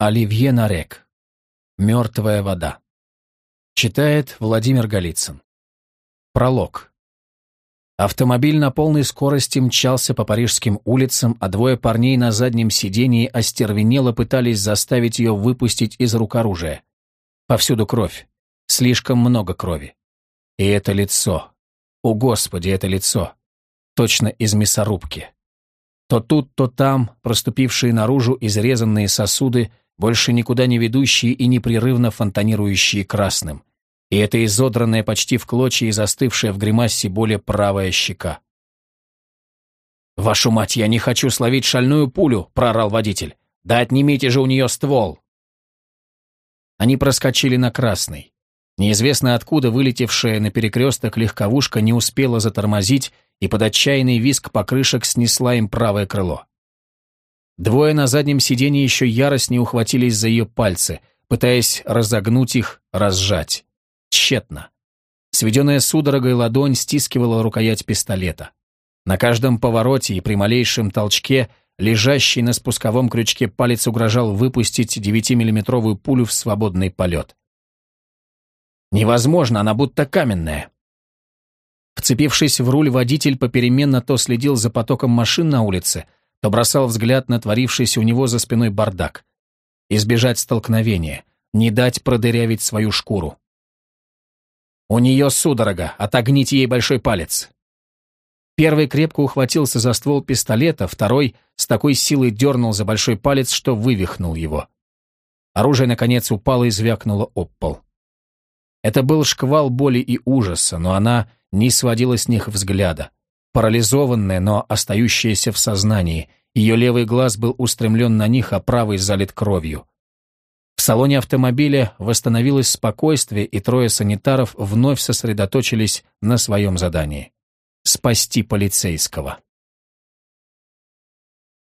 Оливье Нарек. Мертвая вода. Читает Владимир Голицын. Пролог. Автомобиль на полной скорости мчался по парижским улицам, а двое парней на заднем сидении остервенело пытались заставить ее выпустить из рук оружие. Повсюду кровь. Слишком много крови. И это лицо. О, Господи, это лицо. Точно из мясорубки. То тут, то там проступившие наружу изрезанные сосуды, больше никуда не ведущие и непрерывно фонтанирующие красным. И это изодранная почти в клочья и застывшая в гримасе более правая щека. «Вашу мать, я не хочу словить шальную пулю!» — проорал водитель. «Да отнимите же у нее ствол!» Они проскочили на красный. Неизвестно откуда вылетевшая на перекресток легковушка не успела затормозить, и под отчаянный визг покрышек снесла им правое крыло. Двое на заднем сиденье еще яростнее ухватились за ее пальцы, пытаясь разогнуть их, разжать. Тщетно. Сведенная судорогой ладонь стискивала рукоять пистолета. На каждом повороте и при малейшем толчке лежащий на спусковом крючке палец угрожал выпустить 9-миллиметровую пулю в свободный полет. Невозможно, она будто каменная. Вцепившись в руль, водитель попеременно то следил за потоком машин на улице, то бросал взгляд на творившийся у него за спиной бардак. Избежать столкновения, не дать продырявить свою шкуру. «У нее судорога, отогните ей большой палец». Первый крепко ухватился за ствол пистолета, второй с такой силой дернул за большой палец, что вывихнул его. Оружие, наконец, упало и звякнуло об пол. Это был шквал боли и ужаса, но она не сводила с них взгляда. Парализованная, но остающаяся в сознании, ее левый глаз был устремлен на них, а правый залит кровью. В салоне автомобиля восстановилось спокойствие, и трое санитаров вновь сосредоточились на своем задании — спасти полицейского.